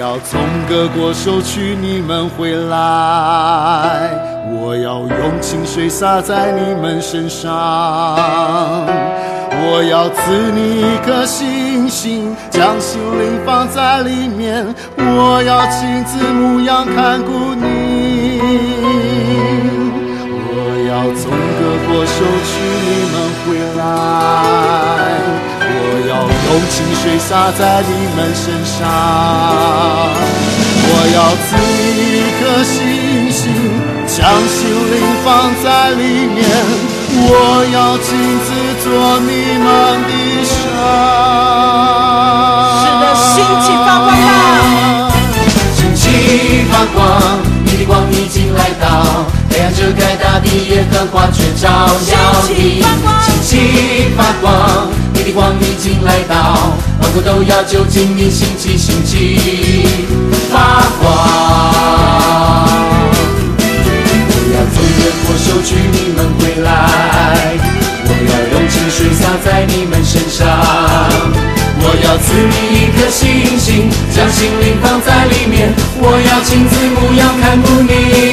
要从各国收取你们回来，我要用清水洒在你们身上，我要赐你一颗星星，将心灵放在里面，我要亲自牧羊看顾你，用清水洒在你们身上，我要赐你一颗星星，将心灵放在里面，我要亲自做你们的神。是的，兴起发光吧！兴起发光，你的光已经来到，太阳遮盖大地，耶和华却照耀你。兴起发光。你的光已经来到，万国都要就近你兴起兴起发光。我要从热火收取你们回来，我要用清水洒在你们身上，我要赐你一颗星星，将心灵放在里面，我要亲自牧羊看顾你。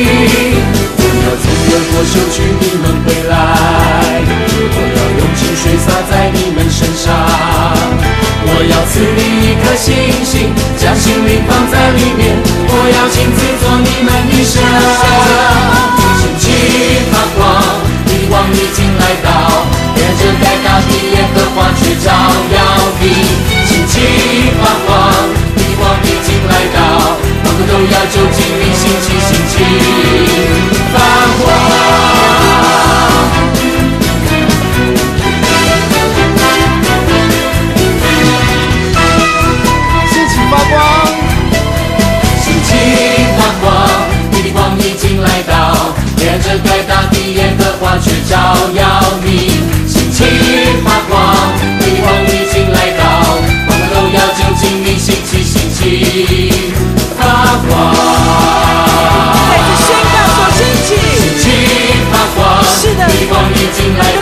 请你心情心情放光 Green.